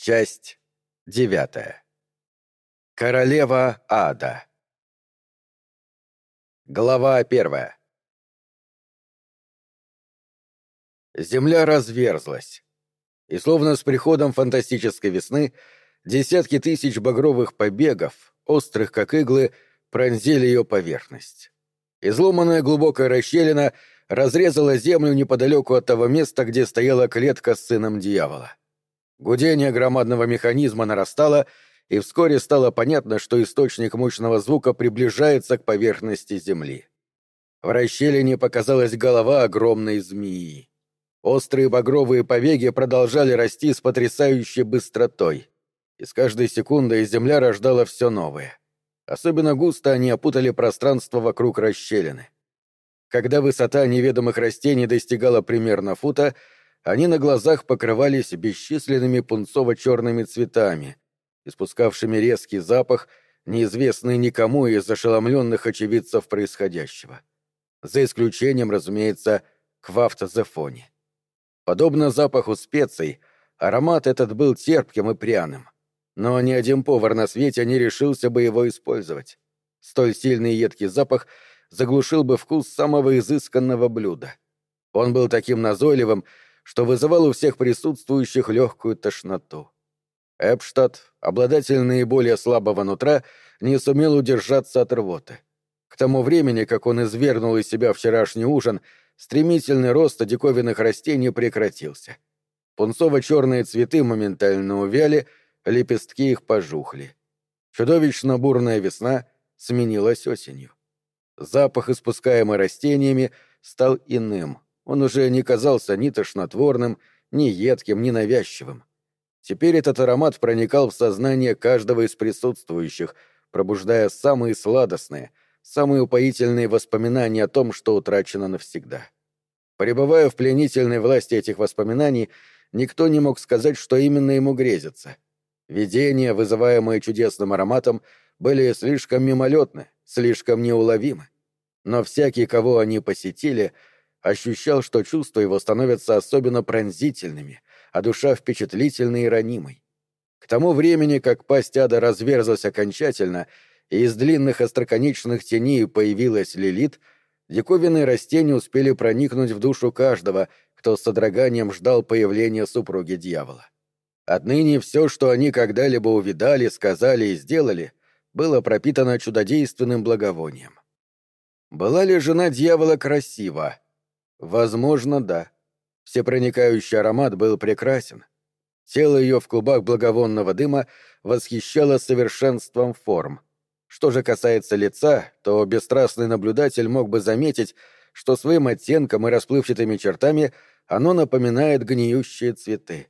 Часть девятая. Королева ада. Глава первая. Земля разверзлась, и словно с приходом фантастической весны десятки тысяч багровых побегов, острых как иглы, пронзили ее поверхность. Изломанная глубокая расщелина разрезала землю неподалеку от того места, где стояла клетка с сыном дьявола. Гудение громадного механизма нарастало, и вскоре стало понятно, что источник мощного звука приближается к поверхности Земли. В расщелине показалась голова огромной змеи. Острые багровые повеги продолжали расти с потрясающей быстротой, и с каждой секундой Земля рождала все новое. Особенно густо они опутали пространство вокруг расщелины. Когда высота неведомых растений достигала примерно фута, они на глазах покрывались бесчисленными пунцово-черными цветами, испускавшими резкий запах, неизвестный никому из ошеломленных очевидцев происходящего. За исключением, разумеется, квафтозефони. Подобно запаху специй, аромат этот был терпким и пряным. Но ни один повар на свете не решился бы его использовать. Столь сильный едкий запах заглушил бы вкус самого изысканного блюда. Он был таким назойливым, что вызывал у всех присутствующих легкую тошноту. Эпштадт, обладатель наиболее слабого нутра, не сумел удержаться от рвоты. К тому времени, как он извергнул из себя вчерашний ужин, стремительный рост диковинных растений прекратился. Пунцово-черные цветы моментально увяли, лепестки их пожухли. Чудовищно бурная весна сменилась осенью. Запах, испускаемый растениями, стал иным — он уже не казался ни тошнотворным, ни едким, ни навязчивым. Теперь этот аромат проникал в сознание каждого из присутствующих, пробуждая самые сладостные, самые упоительные воспоминания о том, что утрачено навсегда. Пребывая в пленительной власти этих воспоминаний, никто не мог сказать, что именно ему грезится. Видения, вызываемые чудесным ароматом, были слишком мимолетны, слишком неуловимы. Но всякий, кого они посетили — ощущал, что чувства его становятся особенно пронзительными, а душа впечатлительной и ранимой. К тому времени, как пасть ада разверзлась окончательно, и из длинных остроконечных теней появилась Лилит, диковинные растения успели проникнуть в душу каждого, кто с содроганием ждал появления супруги дьявола. Отныне все, что они когда-либо увидали, сказали и сделали, было пропитано чудодейственным благовонием. Была ли жена дьявола красива? Возможно, да. Всепроникающий аромат был прекрасен. Тело ее в клубах благовонного дыма восхищало совершенством форм. Что же касается лица, то бесстрастный наблюдатель мог бы заметить, что своим оттенком и расплывчатыми чертами оно напоминает гниющие цветы.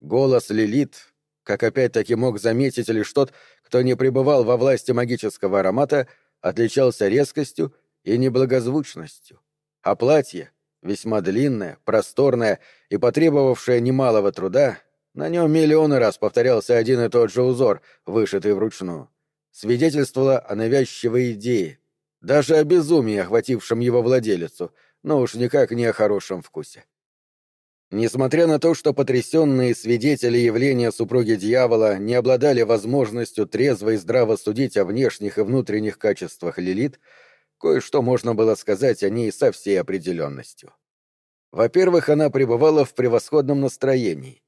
Голос Лилит, как опять-таки мог заметить лишь тот, кто не пребывал во власти магического аромата, отличался резкостью и неблагозвучностью а платье, весьма длинное, просторное и потребовавшее немалого труда, на нем миллионы раз повторялся один и тот же узор, вышитый вручную, свидетельствовало о навязчивой идее, даже о безумии, охватившем его владелицу, но уж никак не о хорошем вкусе. Несмотря на то, что потрясенные свидетели явления супруги дьявола не обладали возможностью трезво и здраво судить о внешних и внутренних качествах Лилит, Кое-что можно было сказать о ней со всей определенностью. Во-первых, она пребывала в превосходном настроении.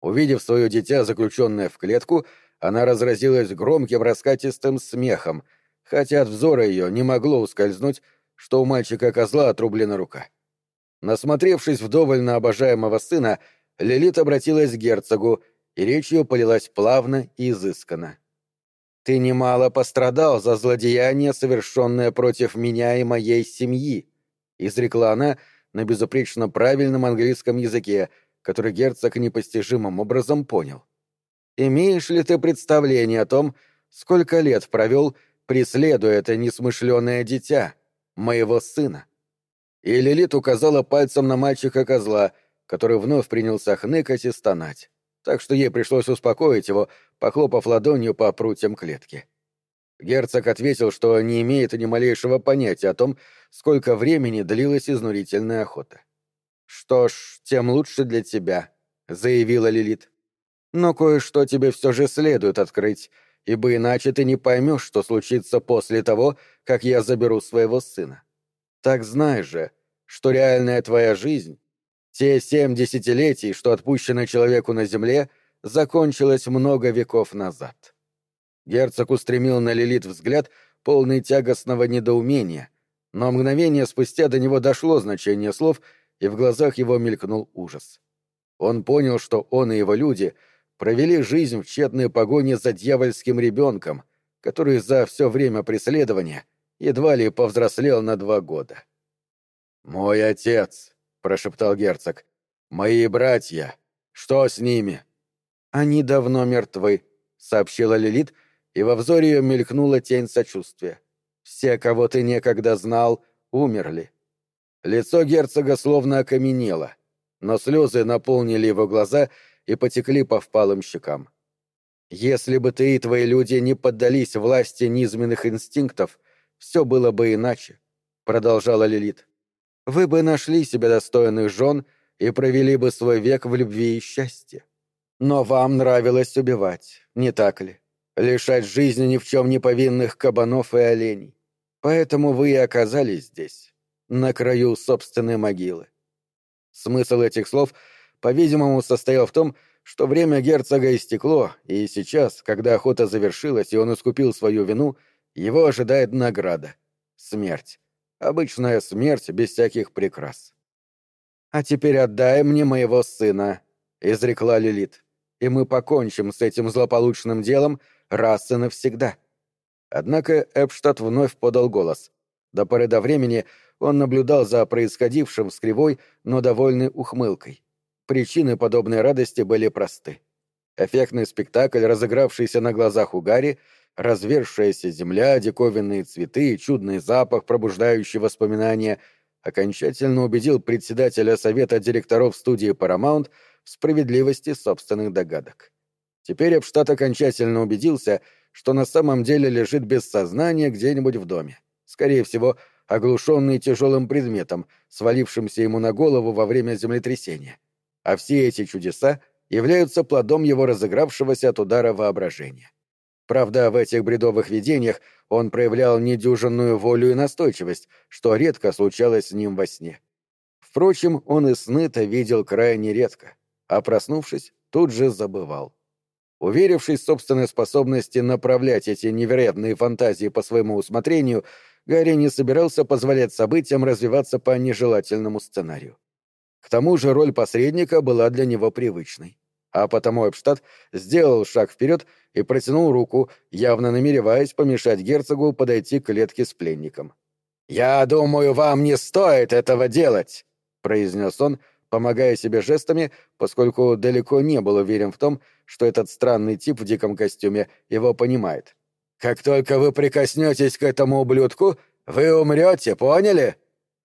Увидев свое дитя, заключенное в клетку, она разразилась громким раскатистым смехом, хотя от взора ее не могло ускользнуть, что у мальчика-козла отрублена рука. Насмотревшись вдоволь на обожаемого сына, Лилит обратилась к герцогу, и речь ее полилась плавно и изысканно. Ты немало пострадал за злодеяние, совершенное против меня и моей семьи», — изрекла она на безупречно правильном английском языке, который герцог непостижимым образом понял. «Имеешь ли ты представление о том, сколько лет провел, преследуя это несмышленое дитя, моего сына?» И Лилит указала пальцем на мальчика-козла, который вновь принялся хныкать и стонать так что ей пришлось успокоить его, похлопав ладонью по прутьям клетки. Герцог ответил, что не имеет ни малейшего понятия о том, сколько времени длилась изнурительная охота. «Что ж, тем лучше для тебя», — заявила Лилит. Но кое-что тебе все же следует открыть, ибо иначе ты не поймешь, что случится после того, как я заберу своего сына. Так знай же, что реальная твоя жизнь, те семь десятилетий, что отпущены человеку на земле, закончилась много веков назад. Герцог устремил на Лилит взгляд, полный тягостного недоумения, но мгновение спустя до него дошло значение слов, и в глазах его мелькнул ужас. Он понял, что он и его люди провели жизнь в тщетной погоне за дьявольским ребенком, который за все время преследования едва ли повзрослел на два года. «Мой отец», — прошептал герцог, — «мои братья, что с ними?» «Они давно мертвы», — сообщила Лилит, и во взоре ее мелькнула тень сочувствия. «Все, кого ты некогда знал, умерли». Лицо герцога словно окаменело, но слезы наполнили его глаза и потекли по впалым щекам. «Если бы ты и твои люди не поддались власти низменных инстинктов, все было бы иначе», — продолжала Лилит. «Вы бы нашли себе достойных жен и провели бы свой век в любви и счастье. Но вам нравилось убивать, не так ли? Лишать жизни ни в чем не повинных кабанов и оленей. Поэтому вы и оказались здесь, на краю собственной могилы. Смысл этих слов, по-видимому, состоял в том, что время герцога истекло, и сейчас, когда охота завершилась и он искупил свою вину, его ожидает награда — смерть. Обычная смерть без всяких прикрас. «А теперь отдай мне моего сына», — изрекла Лилит, «и мы покончим с этим злополучным делом раз и навсегда». Однако Эпштадт вновь подал голос. До поры до времени он наблюдал за происходившим с кривой, но довольной ухмылкой. Причины подобной радости были просты. Эффектный спектакль, разыгравшийся на глазах у Гарри, развершаяся земля, диковинные цветы, чудный запах, пробуждающий воспоминания, окончательно убедил председателя совета директоров студии Paramount справедливости собственных догадок. Теперь Эпштадт окончательно убедился, что на самом деле лежит без сознания где-нибудь в доме. Скорее всего, оглушенный тяжелым предметом, свалившимся ему на голову во время землетрясения. А все эти чудеса являются плодом его разыгравшегося от удара воображения. Правда, в этих бредовых видениях он проявлял недюжинную волю и настойчивость, что редко случалось с ним во сне. Впрочем, он и сны-то видел крайне редко, а проснувшись, тут же забывал. Уверившись в собственной способности направлять эти невероятные фантазии по своему усмотрению, Гарри не собирался позволять событиям развиваться по нежелательному сценарию. К тому же роль посредника была для него привычной. А потому Эпштадт сделал шаг вперед и протянул руку, явно намереваясь помешать герцогу подойти к клетке с пленником. «Я думаю, вам не стоит этого делать», — произнес он, помогая себе жестами, поскольку далеко не был уверен в том, что этот странный тип в диком костюме его понимает. Как только вы прикоснетесь к этому ублюдку, вы умрете, поняли?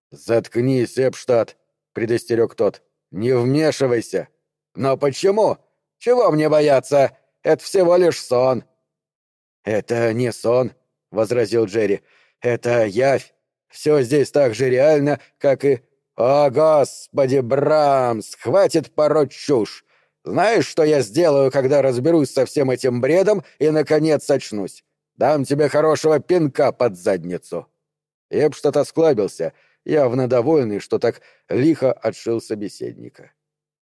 Заткнись, Эпштадт, предостерег тот. Не вмешивайся. Но почему? Чего мне бояться? Это всего лишь сон. Это не сон, возразил Джерри. Это явь. Все здесь так же реально, как и... О, господи, Брамс, хватит пороть чушь. Знаешь, что я сделаю, когда разберусь со всем этим бредом и, наконец, очнусь? Дам тебе хорошего пинка под задницу». Эпштадт осклабился, явно довольный, что так лихо отшил собеседника.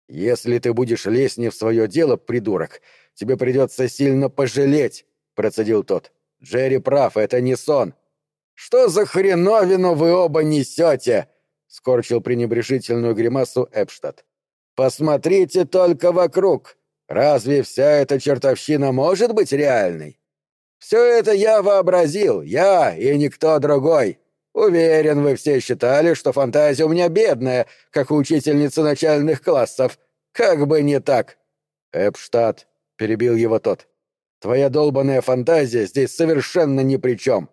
«Если ты будешь лезть не в свое дело, придурок, тебе придется сильно пожалеть», — процедил тот. «Джерри прав, это не сон». «Что за хреновину вы оба несете?» — скорчил пренебрежительную гримасу Эпштадт. «Посмотрите только вокруг. Разве вся эта чертовщина может быть реальной? Все это я вообразил, я и никто другой. Уверен, вы все считали, что фантазия у меня бедная, как у учительницы начальных классов. Как бы не так. Эпштадт, — перебил его тот, — твоя долбанная фантазия здесь совершенно ни при чем.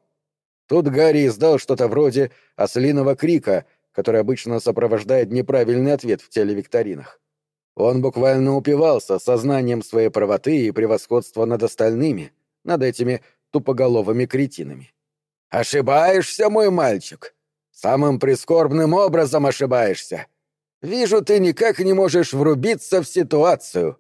Тут Гарри издал что-то вроде ослиного крика, который обычно сопровождает неправильный ответ в телевикторинах. Он буквально упивался сознанием своей правоты и превосходства над остальными — над этими тупоголовыми кретинами. «Ошибаешься, мой мальчик. Самым прискорбным образом ошибаешься. Вижу, ты никак не можешь врубиться в ситуацию.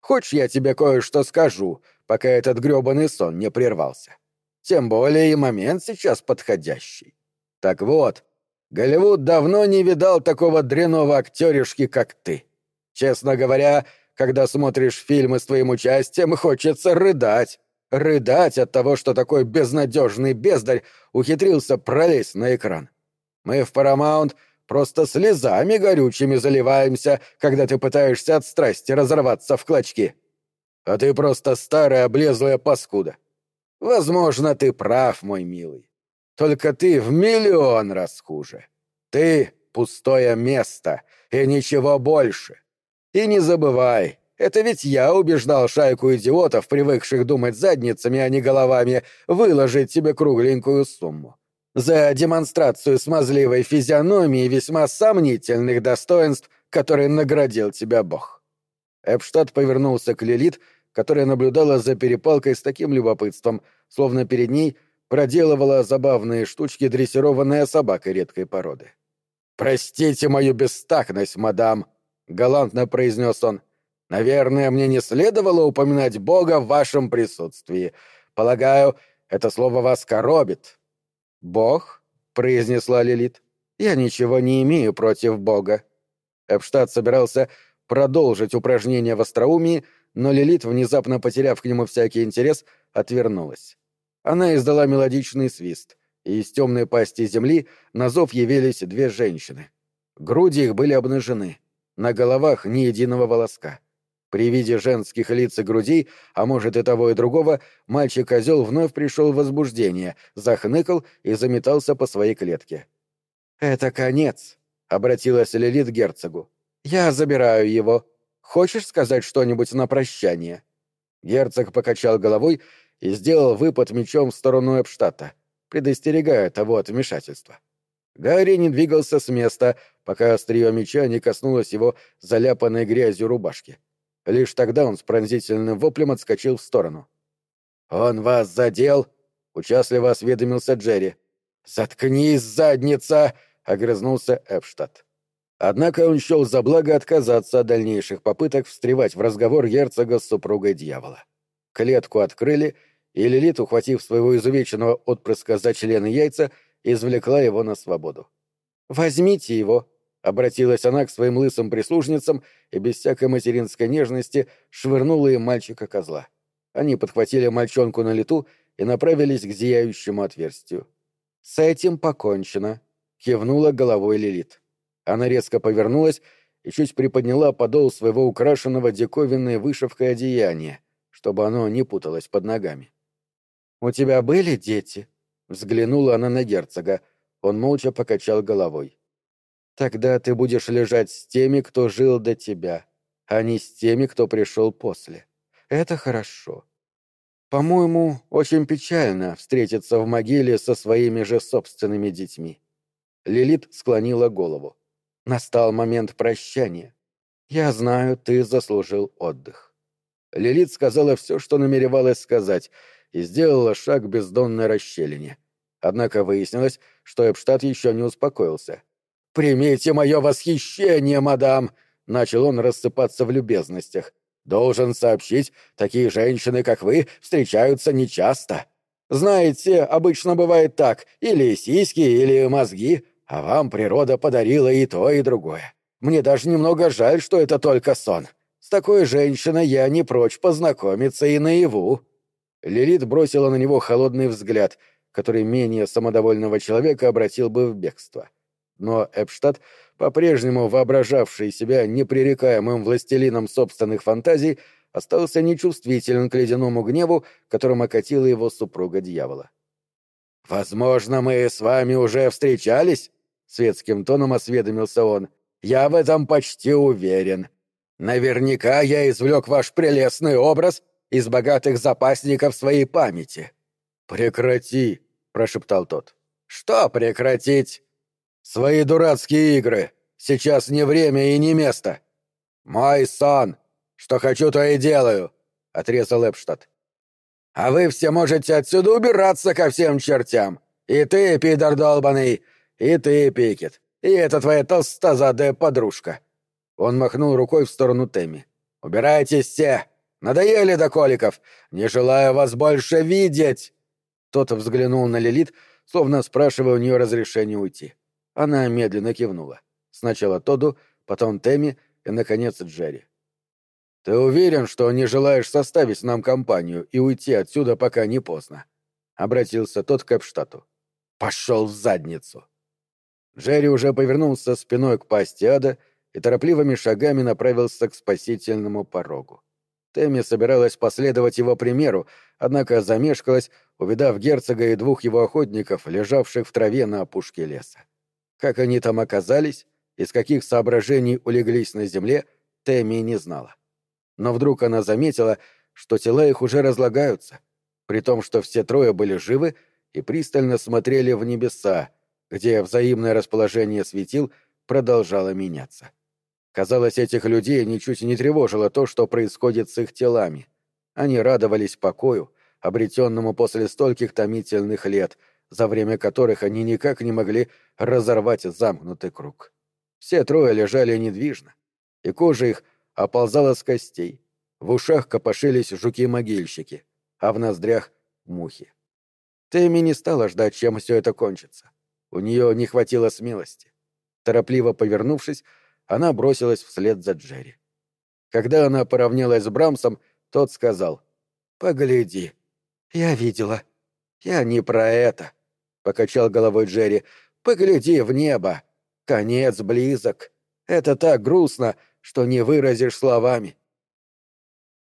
Хочешь, я тебе кое-что скажу, пока этот грёбаный сон не прервался? Тем более и момент сейчас подходящий. Так вот, Голливуд давно не видал такого дряного актеришки, как ты. Честно говоря, когда смотришь фильмы с твоим участием, хочется рыдать. Рыдать от того, что такой безнадежный бездарь ухитрился пролезть на экран. Мы в Paramount просто слезами горючими заливаемся, когда ты пытаешься от страсти разорваться в клочки. А ты просто старая облезлая паскуда. Возможно, ты прав, мой милый. Только ты в миллион раз хуже. Ты — пустое место, и ничего больше. И не забывай, это ведь я убеждал шайку идиотов, привыкших думать задницами, а не головами, выложить тебе кругленькую сумму. За демонстрацию смазливой физиономии весьма сомнительных достоинств, которые наградил тебя Бог. Эпштадт повернулся к Лилит, которая наблюдала за перепалкой с таким любопытством, словно перед ней проделывала забавные штучки дрессированная собака редкой породы. «Простите мою бестактность, мадам», — галантно произнес он. Наверное, мне не следовало упоминать Бога в вашем присутствии. Полагаю, это слово вас коробит». «Бог?» — произнесла Лилит. «Я ничего не имею против Бога». Эпштадт собирался продолжить упражнение в остроумии, но Лилит, внезапно потеряв к нему всякий интерес, отвернулась. Она издала мелодичный свист, и из темной пасти земли на зов явились две женщины. Груди их были обнажены, на головах ни единого волоска. При виде женских лиц и грудей, а может и того и другого, мальчик-козел вновь пришел в возбуждение, захныкал и заметался по своей клетке. «Это конец», — обратилась Лилит к герцогу. «Я забираю его. Хочешь сказать что-нибудь на прощание?» Герцог покачал головой и сделал выпад мечом в сторону Эпштадта, предостерегая того от вмешательства. Гарри не двигался с места, пока острие меча не коснулось его заляпанной грязью рубашки. Лишь тогда он с пронзительным воплем отскочил в сторону. «Он вас задел?» — участливо осведомился Джерри. «Заткнись, задница!» — огрызнулся Эпштадт. Однако он счел за благо отказаться от дальнейших попыток встревать в разговор герцога с супругой дьявола. Клетку открыли, и Лилит, ухватив своего изувеченного отпрыска за члены яйца, извлекла его на свободу. «Возьмите его», — обратилась она к своим лысым прислужницам и без всякой материнской нежности швырнула им мальчика-козла. Они подхватили мальчонку на лету и направились к зияющему отверстию. «С этим покончено», — кивнула головой Лилит. Она резко повернулась и чуть приподняла подол своего украшенного диковинной вышивкой одеяния, чтобы оно не путалось под ногами. «У тебя были дети?» — взглянула она на герцога. Он молча покачал головой. Тогда ты будешь лежать с теми, кто жил до тебя, а не с теми, кто пришел после. Это хорошо. По-моему, очень печально встретиться в могиле со своими же собственными детьми. Лилит склонила голову. Настал момент прощания. Я знаю, ты заслужил отдых. Лилит сказала все, что намеревалась сказать, и сделала шаг к бездонной расщелине. Однако выяснилось, что Эпштадт еще не успокоился. «Примите мое восхищение, мадам!» — начал он рассыпаться в любезностях. «Должен сообщить, такие женщины, как вы, встречаются нечасто. Знаете, обычно бывает так, или сиськи, или мозги, а вам природа подарила и то, и другое. Мне даже немного жаль, что это только сон. С такой женщиной я не прочь познакомиться и наяву». Лилит бросила на него холодный взгляд, который менее самодовольного человека обратил бы в бегство. — но Эпштадт, по-прежнему воображавший себя непререкаемым властелином собственных фантазий, остался нечувствителен к ледяному гневу, которым окатила его супруга дьявола. «Возможно, мы с вами уже встречались?» — светским тоном осведомился он. «Я в этом почти уверен. Наверняка я извлек ваш прелестный образ из богатых запасников своей памяти». «Прекрати!» — прошептал тот. «Что прекратить?» «Свои дурацкие игры. Сейчас не время и не место». «Мой сон. Что хочу, то и делаю», — отрезал Эпштадт. «А вы все можете отсюда убираться ко всем чертям. И ты, пидор долбаный, и ты, Пикет, и эта твоя толстозадая подружка». Он махнул рукой в сторону Тэмми. «Убирайтесь все! Надоели до коликов! Не желаю вас больше видеть!» Тот взглянул на Лилит, словно спрашивая у нее разрешения уйти. Она медленно кивнула. Сначала Тоду, потом Тэмми и, наконец, Джерри. «Ты уверен, что не желаешь составить нам компанию и уйти отсюда, пока не поздно?» — обратился тот к Эпштату. «Пошел в задницу!» Джерри уже повернулся спиной к пасти ада и торопливыми шагами направился к спасительному порогу. Тэмми собиралась последовать его примеру, однако замешкалась, увидав герцога и двух его охотников, лежавших в траве на опушке леса. Как они там оказались, из каких соображений улеглись на земле, Тэмми не знала. Но вдруг она заметила, что тела их уже разлагаются, при том, что все трое были живы и пристально смотрели в небеса, где взаимное расположение светил продолжало меняться. Казалось, этих людей ничуть не тревожило то, что происходит с их телами. Они радовались покою, обретенному после стольких томительных лет, за время которых они никак не могли разорвать замкнутый круг. Все трое лежали недвижно, и кожа их оползала с костей, в ушах копошились жуки-могильщики, а в ноздрях — мухи. Тэмми не стала ждать, чем все это кончится. У нее не хватило смелости. Торопливо повернувшись, она бросилась вслед за Джерри. Когда она поравнялась с Брамсом, тот сказал «Погляди». «Я видела». «Я не про это», — покачал головой Джерри. «Погляди в небо. Конец близок. Это так грустно, что не выразишь словами.